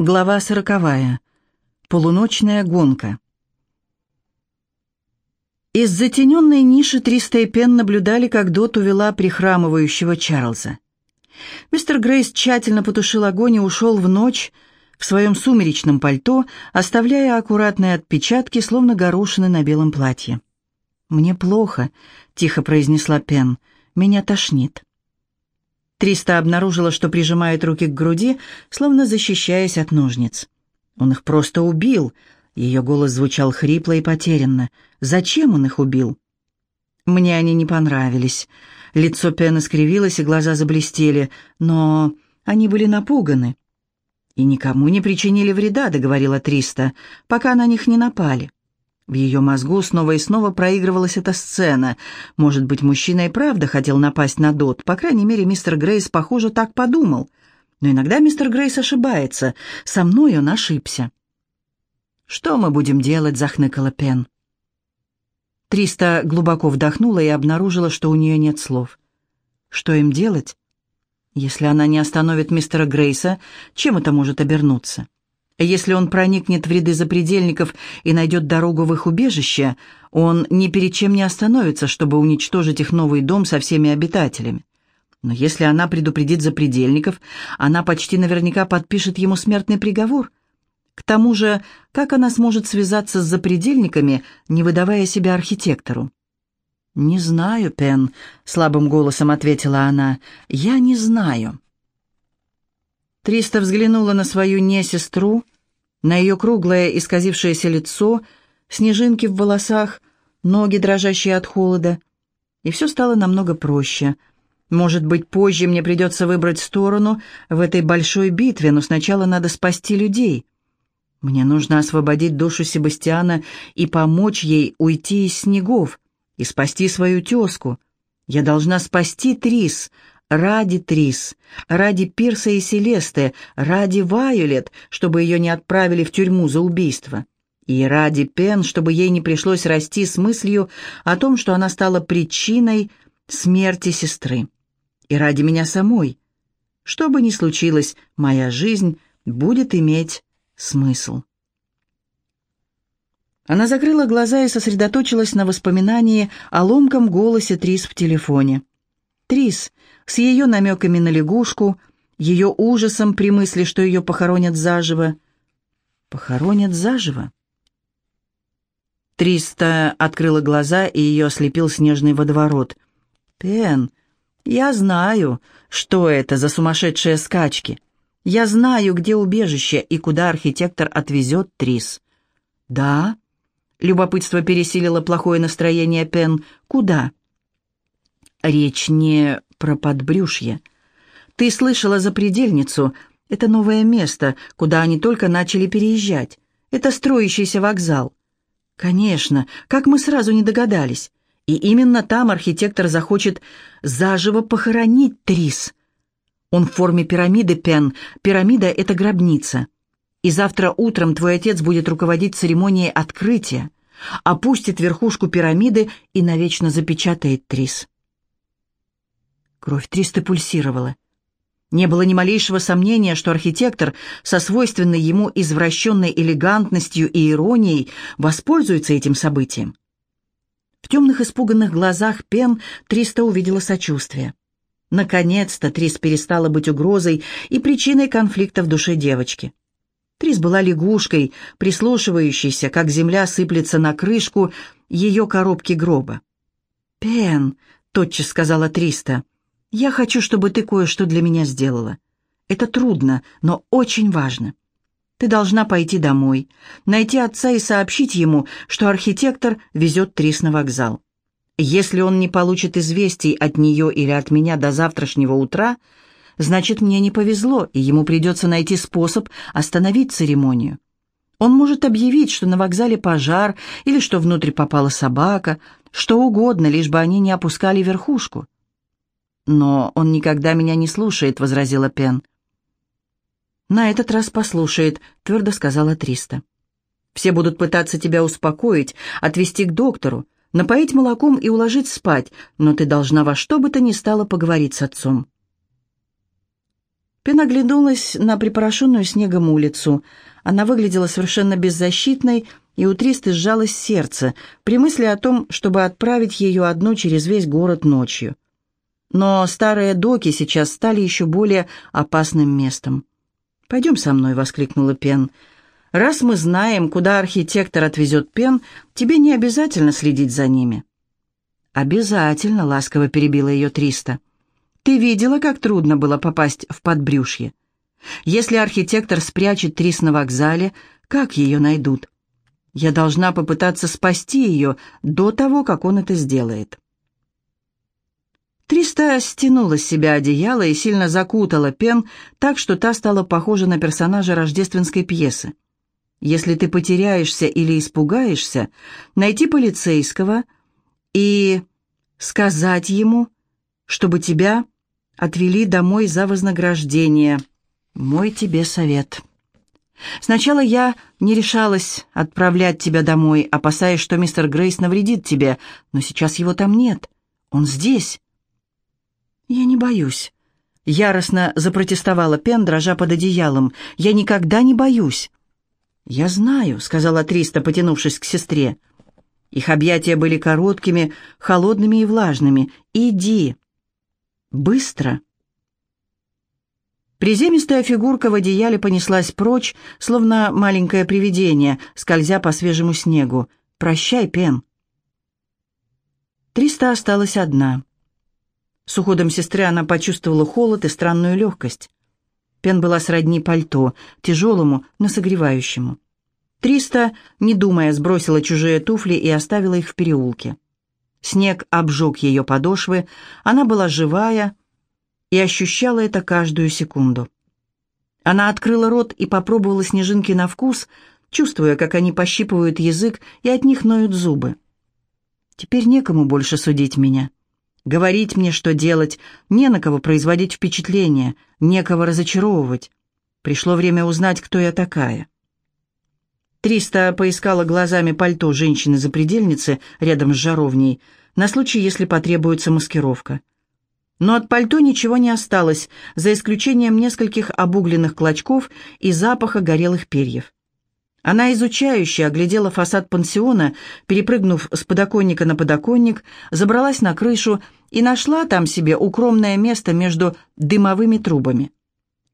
Глава сороковая. Полуночная гонка. Из затененной ниши Триста и Пен наблюдали, как Дот увела прихрамывающего Чарльза. Мистер Грейс тщательно потушил огонь и ушел в ночь в своем сумеречном пальто, оставляя аккуратные отпечатки, словно горошины на белом платье. «Мне плохо», — тихо произнесла Пен. «Меня тошнит». Триста обнаружила, что прижимает руки к груди, словно защищаясь от ножниц. Он их просто убил. Ее голос звучал хрипло и потерянно. Зачем он их убил? Мне они не понравились. Лицо Пен искривилось, и глаза заблестели, но они были напуганы. «И никому не причинили вреда», — договорила Триста, — «пока на них не напали». В ее мозгу снова и снова проигрывалась эта сцена. Может быть, мужчина и правда хотел напасть на Дот. По крайней мере, мистер Грейс, похоже, так подумал. Но иногда мистер Грейс ошибается. Со мной он ошибся. «Что мы будем делать?» — захныкала Пен. Триста глубоко вдохнула и обнаружила, что у нее нет слов. Что им делать? Если она не остановит мистера Грейса, чем это может обернуться? Если он проникнет в ряды запредельников и найдет дорогу в их убежище, он ни перед чем не остановится, чтобы уничтожить их новый дом со всеми обитателями. Но если она предупредит запредельников, она почти наверняка подпишет ему смертный приговор. К тому же, как она сможет связаться с запредельниками, не выдавая себя архитектору? «Не знаю, Пен», — слабым голосом ответила она, — «я не знаю». Триста взглянула на свою не-сестру, на ее круглое исказившееся лицо, снежинки в волосах, ноги, дрожащие от холода. И все стало намного проще. Может быть, позже мне придется выбрать сторону в этой большой битве, но сначала надо спасти людей. Мне нужно освободить душу Себастьяна и помочь ей уйти из снегов и спасти свою тезку. Я должна спасти Трис, Ради Трис, ради Пирса и Селесты, ради Вайолет, чтобы ее не отправили в тюрьму за убийство. И ради Пен, чтобы ей не пришлось расти с мыслью о том, что она стала причиной смерти сестры. И ради меня самой. Что бы ни случилось, моя жизнь будет иметь смысл. Она закрыла глаза и сосредоточилась на воспоминании о ломком голосе Трис в телефоне. Трис, с ее намеками на лягушку, ее ужасом при мысли, что ее похоронят заживо. Похоронят заживо? Триста открыла глаза, и ее ослепил снежный водоворот. «Пен, я знаю, что это за сумасшедшие скачки. Я знаю, где убежище и куда архитектор отвезет Трис». «Да?» Любопытство пересилило плохое настроение Пен. «Куда?» Речь не про подбрюшье. Ты слышала за предельницу. Это новое место, куда они только начали переезжать. Это строящийся вокзал. Конечно, как мы сразу не догадались. И именно там архитектор захочет заживо похоронить Трис. Он в форме пирамиды, Пен. Пирамида — это гробница. И завтра утром твой отец будет руководить церемонией открытия, опустит верхушку пирамиды и навечно запечатает Трис. Кровь Триста пульсировала. Не было ни малейшего сомнения, что архитектор со свойственной ему извращенной элегантностью и иронией воспользуется этим событием. В темных испуганных глазах Пен Триста увидела сочувствие. Наконец-то Трис перестала быть угрозой и причиной конфликта в душе девочки. Трис была лягушкой, прислушивающейся, как земля сыплется на крышку ее коробки гроба. «Пен», — тотчас сказала Триста, — я хочу, чтобы ты кое-что для меня сделала. Это трудно, но очень важно. Ты должна пойти домой, найти отца и сообщить ему, что архитектор везет Трис на вокзал. Если он не получит известий от нее или от меня до завтрашнего утра, значит, мне не повезло, и ему придется найти способ остановить церемонию. Он может объявить, что на вокзале пожар или что внутрь попала собака, что угодно, лишь бы они не опускали верхушку. «Но он никогда меня не слушает», — возразила Пен. «На этот раз послушает», — твердо сказала Триста. «Все будут пытаться тебя успокоить, отвезти к доктору, напоить молоком и уложить спать, но ты должна во что бы то ни стало поговорить с отцом». Пен оглянулась на припорошенную снегом улицу. Она выглядела совершенно беззащитной, и у Тристы сжалось сердце при мысли о том, чтобы отправить ее одну через весь город ночью. Но старые доки сейчас стали еще более опасным местом. «Пойдем со мной», — воскликнула Пен. «Раз мы знаем, куда архитектор отвезет Пен, тебе не обязательно следить за ними». «Обязательно», — ласково перебила ее Триста. «Ты видела, как трудно было попасть в подбрюшье? Если архитектор спрячет Трис на вокзале, как ее найдут? Я должна попытаться спасти ее до того, как он это сделает». Триста стянула с себя одеяло и сильно закутала Пен так, что та стала похожа на персонажа рождественской пьесы. Если ты потеряешься или испугаешься, найти полицейского и сказать ему, чтобы тебя отвели домой за вознаграждение. Мой тебе совет. Сначала я не решалась отправлять тебя домой, опасаясь, что мистер Грейс навредит тебе, но сейчас его там нет. Он здесь. «Я не боюсь», — яростно запротестовала Пен, дрожа под одеялом. «Я никогда не боюсь». «Я знаю», — сказала Триста, потянувшись к сестре. Их объятия были короткими, холодными и влажными. «Иди!» «Быстро!» Приземистая фигурка в одеяле понеслась прочь, словно маленькое привидение, скользя по свежему снегу. «Прощай, Пен!» Триста осталась одна. С уходом сестры она почувствовала холод и странную легкость. Пен была сродни пальто, тяжелому, но согревающему. Триста, не думая, сбросила чужие туфли и оставила их в переулке. Снег обжег ее подошвы, она была живая и ощущала это каждую секунду. Она открыла рот и попробовала снежинки на вкус, чувствуя, как они пощипывают язык и от них ноют зубы. «Теперь некому больше судить меня говорить мне, что делать, не на кого производить впечатление, некого разочаровывать. Пришло время узнать, кто я такая. Триста поискала глазами пальто женщины-запредельницы рядом с жаровней, на случай, если потребуется маскировка. Но от пальто ничего не осталось, за исключением нескольких обугленных клочков и запаха горелых перьев. Она изучающе оглядела фасад пансиона, перепрыгнув с подоконника на подоконник, забралась на крышу и нашла там себе укромное место между дымовыми трубами.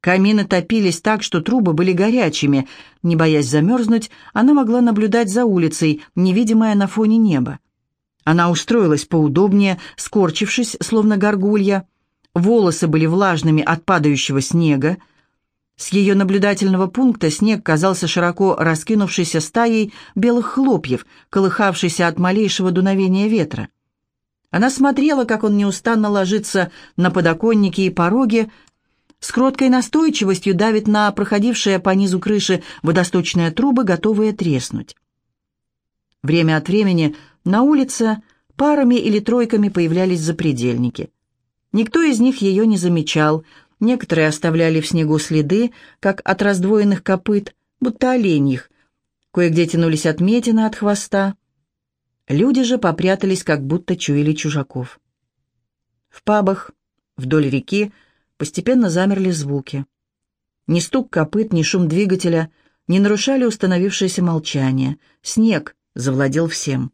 Камины топились так, что трубы были горячими. Не боясь замерзнуть, она могла наблюдать за улицей, невидимая на фоне неба. Она устроилась поудобнее, скорчившись, словно горгулья. Волосы были влажными от падающего снега. С ее наблюдательного пункта снег казался широко раскинувшейся стаей белых хлопьев, колыхавшейся от малейшего дуновения ветра. Она смотрела, как он неустанно ложится на подоконники и пороги, с кроткой настойчивостью давит на проходившие по низу крыши водосточные трубы, готовые треснуть. Время от времени на улице парами или тройками появлялись запредельники. Никто из них ее не замечал, Некоторые оставляли в снегу следы, как от раздвоенных копыт, будто оленьих. Кое-где тянулись отметины от хвоста. Люди же попрятались, как будто чуяли чужаков. В пабах, вдоль реки, постепенно замерли звуки. Ни стук копыт, ни шум двигателя не нарушали установившееся молчание. Снег завладел всем.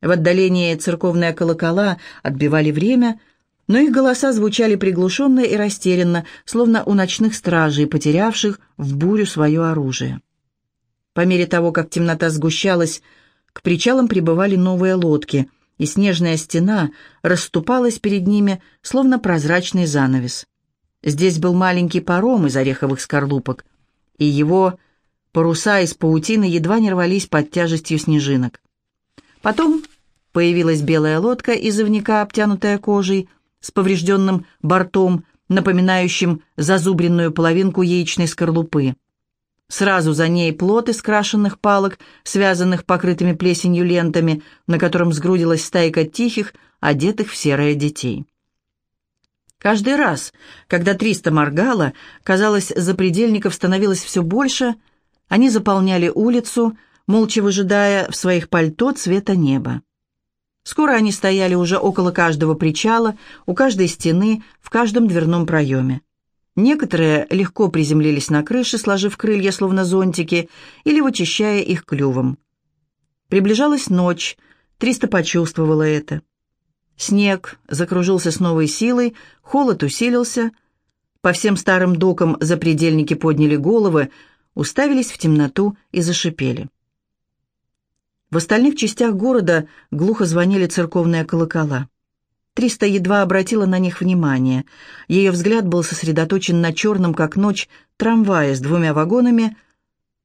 В отдалении церковные колокола отбивали время — но их голоса звучали приглушенно и растерянно, словно у ночных стражей, потерявших в бурю свое оружие. По мере того, как темнота сгущалась, к причалам прибывали новые лодки, и снежная стена расступалась перед ними, словно прозрачный занавес. Здесь был маленький паром из ореховых скорлупок, и его паруса из паутины едва не рвались под тяжестью снежинок. Потом появилась белая лодка из ивника, обтянутая кожей, с поврежденным бортом, напоминающим зазубренную половинку яичной скорлупы. Сразу за ней плот из крашенных палок, связанных покрытыми плесенью лентами, на котором сгрудилась стайка тихих, одетых в серое детей. Каждый раз, когда Триста моргала, казалось, запредельников становилось все больше, они заполняли улицу, молча выжидая в своих пальто цвета неба. Скоро они стояли уже около каждого причала, у каждой стены, в каждом дверном проеме. Некоторые легко приземлились на крыше, сложив крылья словно зонтики, или вычищая их клювом. Приближалась ночь, Триста почувствовала это. Снег закружился с новой силой, холод усилился. По всем старым докам запредельники подняли головы, уставились в темноту и зашипели. В остальных частях города глухо звонили церковные колокола. Триста едва обратила на них внимание. Ее взгляд был сосредоточен на черном, как ночь, трамвае с двумя вагонами,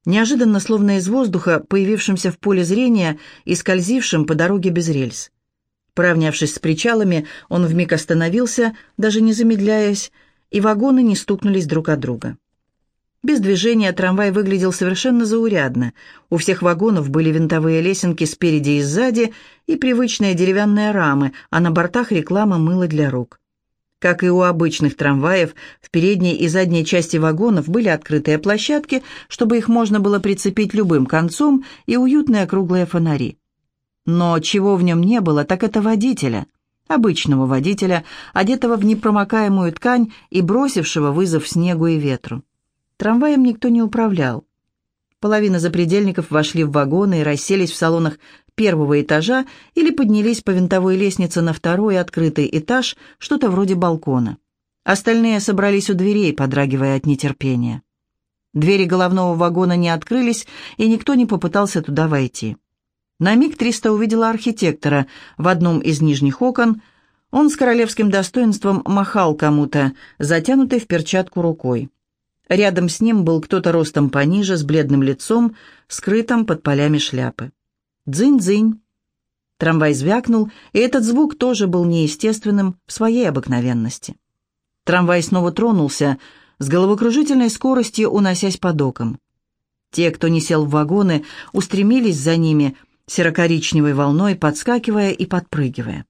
неожиданно, словно из воздуха, появившемся в поле зрения и скользившем по дороге без рельс. Поравнявшись с причалами, он вмиг остановился, даже не замедляясь, и вагоны не стукнулись друг от друга. Без движения трамвай выглядел совершенно заурядно. У всех вагонов были винтовые лесенки спереди и сзади и привычные деревянные рамы, а на бортах реклама мыла для рук. Как и у обычных трамваев, в передней и задней части вагонов были открытые площадки, чтобы их можно было прицепить любым концом, и уютные круглые фонари. Но чего в нем не было, так это водителя. Обычного водителя, одетого в непромокаемую ткань и бросившего вызов снегу и ветру. Трамваем никто не управлял. Половина запредельников вошли в вагоны и расселись в салонах первого этажа или поднялись по винтовой лестнице на второй открытый этаж, что-то вроде балкона. Остальные собрались у дверей, подрагивая от нетерпения. Двери головного вагона не открылись, и никто не попытался туда войти. На миг Триста увидела архитектора в одном из нижних окон. Он с королевским достоинством махал кому-то, затянутой в перчатку рукой. Рядом с ним был кто-то ростом пониже, с бледным лицом, скрытым под полями шляпы. Дзынь-дзынь. Трамвай звякнул, и этот звук тоже был неестественным в своей обыкновенности. Трамвай снова тронулся, с головокружительной скоростью уносясь по докам. Те, кто не сел в вагоны, устремились за ними серо-коричневой волной, подскакивая и подпрыгивая.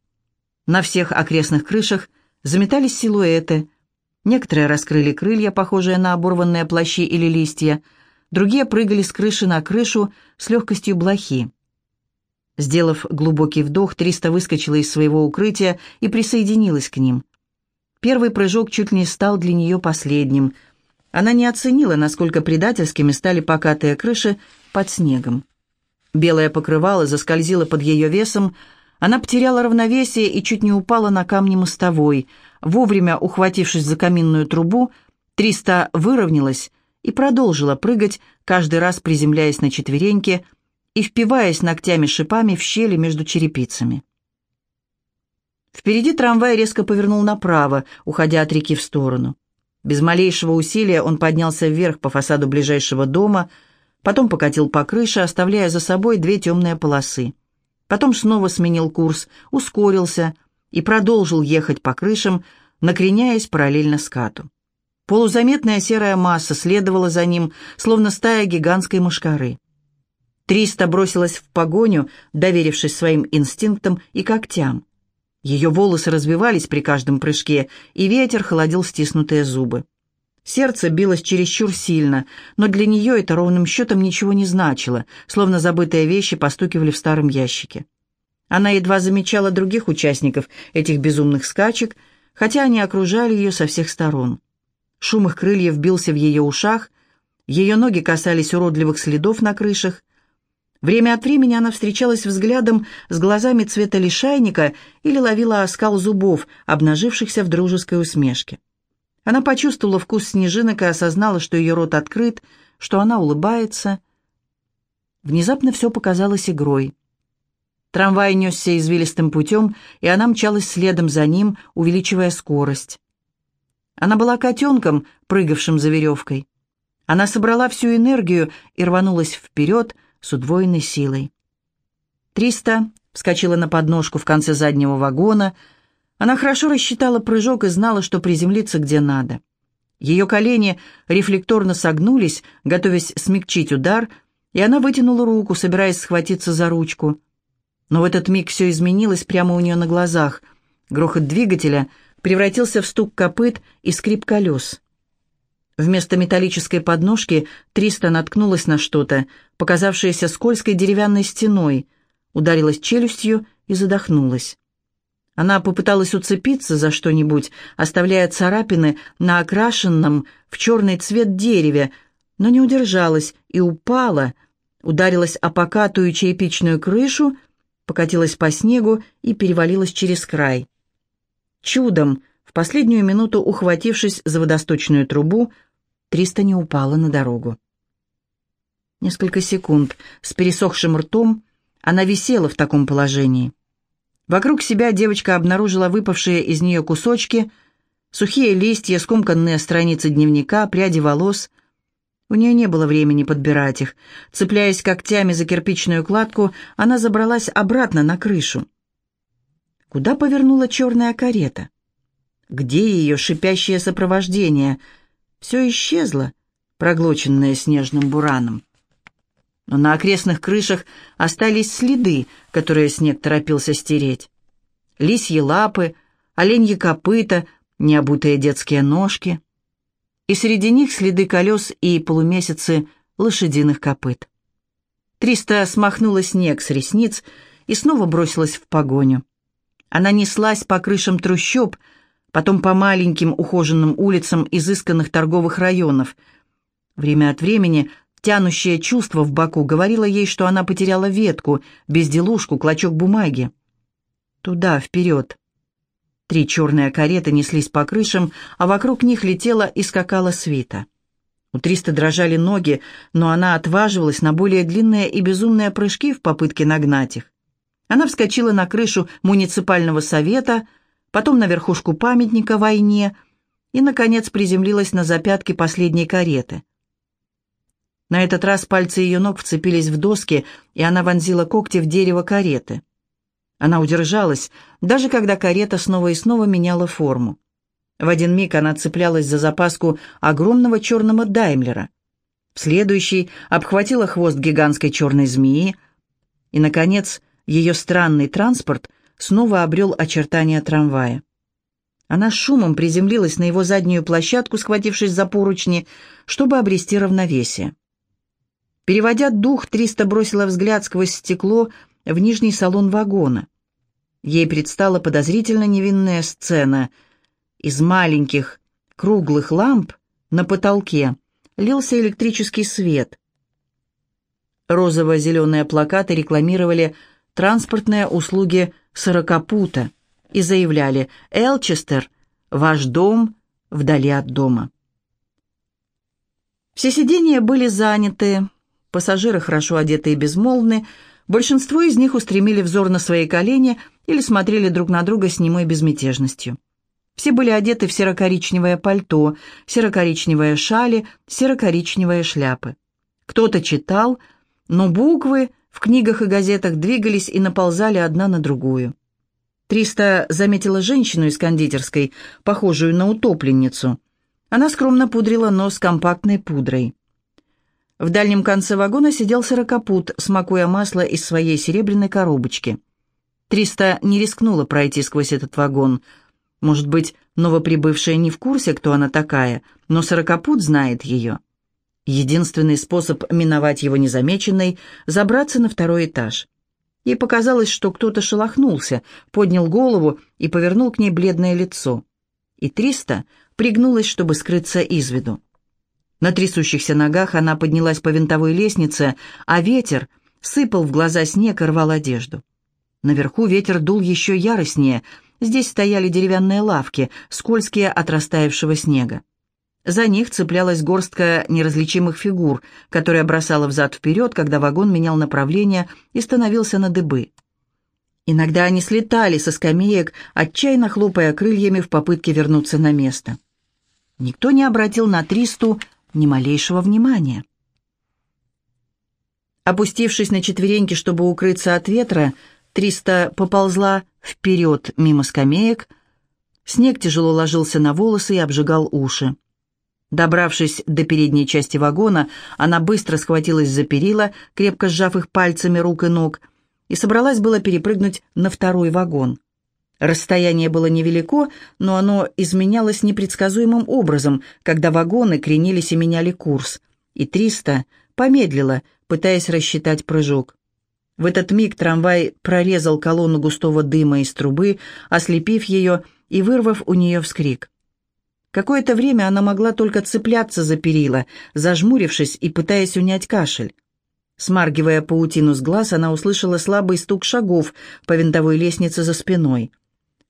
На всех окрестных крышах заметались силуэты – Некоторые раскрыли крылья, похожие на оборванные плащи или листья, другие прыгали с крыши на крышу с легкостью блохи. Сделав глубокий вдох, Триста выскочила из своего укрытия и присоединилась к ним. Первый прыжок чуть не стал для нее последним. Она не оценила, насколько предательскими стали покатые крыши под снегом. Белое покрывало заскользило под ее весом, она потеряла равновесие и чуть не упала на камни мостовой – Вовремя ухватившись за каминную трубу, Триста выровнялась и продолжила прыгать, каждый раз приземляясь на четвереньки и впиваясь ногтями-шипами в щели между черепицами. Впереди трамвай резко повернул направо, уходя от реки в сторону. Без малейшего усилия он поднялся вверх по фасаду ближайшего дома, потом покатил по крыше, оставляя за собой две темные полосы. Потом снова сменил курс, ускорился — и продолжил ехать по крышам, накреняясь параллельно скату. Полузаметная серая масса следовала за ним, словно стая гигантской мушкары. Триста бросилась в погоню, доверившись своим инстинктам и когтям. Ее волосы развивались при каждом прыжке, и ветер холодил стиснутые зубы. Сердце билось чересчур сильно, но для нее это ровным счетом ничего не значило, словно забытые вещи постукивали в старом ящике. Она едва замечала других участников этих безумных скачек, хотя они окружали ее со всех сторон. Шум их крыльев бился в ее ушах, ее ноги касались уродливых следов на крышах. Время от времени она встречалась взглядом с глазами цвета лишайника или ловила оскал зубов, обнажившихся в дружеской усмешке. Она почувствовала вкус снежинок и осознала, что ее рот открыт, что она улыбается. Внезапно все показалось игрой. Трамвай несся извилистым путем, и она мчалась следом за ним, увеличивая скорость. Она была котенком, прыгавшим за веревкой. Она собрала всю энергию и рванулась вперед с удвоенной силой. Триста вскочила на подножку в конце заднего вагона. Она хорошо рассчитала прыжок и знала, что приземлиться где надо. Ее колени рефлекторно согнулись, готовясь смягчить удар, и она вытянула руку, собираясь схватиться за ручку. Но в этот миг все изменилось прямо у нее на глазах. Грохот двигателя превратился в стук копыт и скрип колес. Вместо металлической подножки Триста наткнулась на что-то, показавшееся скользкой деревянной стеной, ударилась челюстью и задохнулась. Она попыталась уцепиться за что-нибудь, оставляя царапины на окрашенном в черный цвет дереве, но не удержалась и упала, ударилась о покатую черепичную крышу, покатилась по снегу и перевалилась через край. Чудом, в последнюю минуту ухватившись за водосточную трубу, Триста не упала на дорогу. Несколько секунд с пересохшим ртом она висела в таком положении. Вокруг себя девочка обнаружила выпавшие из нее кусочки, сухие листья, скомканные страницы дневника, пряди волос. У нее не было времени подбирать их. Цепляясь когтями за кирпичную кладку, она забралась обратно на крышу. Куда повернула черная карета? Где ее шипящее сопровождение — все исчезло, проглоченное снежным бураном. Но на окрестных крышах остались следы, которые снег торопился стереть. Лисьи лапы, оленьи копыта, необутые детские ножки. И среди них следы колес и полумесяцы лошадиных копыт. Триста смахнула снег с ресниц и снова бросилась в погоню. Она неслась по крышам трущоб, потом по маленьким ухоженным улицам изысканных торговых районов. Время от времени тянущее чувство в боку говорило ей, что она потеряла ветку, безделушку, клочок бумаги. Туда, вперед. Три черные кареты неслись по крышам, а вокруг них летела и скакала свита. У Триста дрожали ноги, но она отваживалась на более длинные и безумные прыжки в попытке нагнать их. Она вскочила на крышу муниципального совета – потом на верхушку памятника войне и, наконец, приземлилась на запятки последней кареты. На этот раз пальцы ее ног вцепились в доски, и она вонзила когти в дерево кареты. Она удержалась, даже когда карета снова и снова меняла форму. В один миг она цеплялась за запаску огромного черного даймлера. В следующий обхватила хвост гигантской черной змеи. И, наконец, ее странный транспорт — снова обрел очертания трамвая. Она шумом приземлилась на его заднюю площадку, схватившись за поручни, чтобы обрести равновесие. Переводя дух, Триста бросила взгляд сквозь стекло в нижний салон вагона. Ей предстала подозрительно невинная сцена. Из маленьких круглых ламп на потолке лился электрический свет. Розово-зеленые плакаты рекламировали транспортные услуги сорокопута и заявляли «Элчестер, ваш дом вдали от дома». Все сиденья были заняты, пассажиры хорошо одеты и безмолвны, большинство из них устремили взор на свои колени или смотрели друг на друга с немой безмятежностью. Все были одеты в серо-коричневое пальто, серо-коричневые шали, серо-коричневые шляпы. Кто-то читал, но буквы в книгах и газетах двигались и наползали одна на другую. Триста заметила женщину из кондитерской, похожую на утопленницу. Она скромно пудрила нос компактной пудрой. В дальнем конце вагона сидел сорокопут, смакуя масло из своей серебряной коробочки. Триста не рискнула пройти сквозь этот вагон. Может быть, новоприбывшая не в курсе, кто она такая, но сорокопут знает ее. Единственный способ миновать его незамеченной — забраться на второй этаж. Ей показалось, что кто-то шелохнулся, поднял голову и повернул к ней бледное лицо. И Триста пригнулась, чтобы скрыться из виду. На трясущихся ногах она поднялась по винтовой лестнице, а ветер сыпал в глаза снег и рвал одежду. Наверху ветер дул еще яростнее, здесь стояли деревянные лавки, скользкие от растаявшего снега. За них цеплялась горстка неразличимых фигур, которая бросала взад-вперед, когда вагон менял направление и становился на дыбы. Иногда они слетали со скамеек, отчаянно хлопая крыльями в попытке вернуться на место. Никто не обратил на Тристу ни малейшего внимания. Опустившись на четвереньки, чтобы укрыться от ветра, Триста поползла вперед мимо скамеек. Снег тяжело ложился на волосы и обжигал уши. Добравшись до передней части вагона, она быстро схватилась за перила, крепко сжав их пальцами рук и ног, и собралась было перепрыгнуть на второй вагон. Расстояние было невелико, но оно изменялось непредсказуемым образом, когда вагоны кренились и меняли курс, и Триста помедлила, пытаясь рассчитать прыжок. В этот миг трамвай прорезал колонну густого дыма из трубы, ослепив ее и вырвав у нее вскрик. Какое-то время она могла только цепляться за перила, зажмурившись и пытаясь унять кашель. Смаргивая паутину с глаз, она услышала слабый стук шагов по винтовой лестнице за спиной.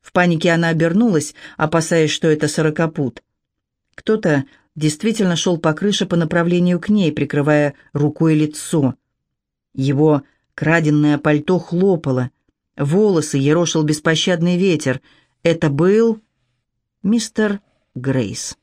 В панике она обернулась, опасаясь, что это сорокопут. Кто-то действительно шел по крыше по направлению к ней, прикрывая рукой лицо. Его краденное пальто хлопало, волосы ерошил беспощадный ветер. Это был мистер Грейс.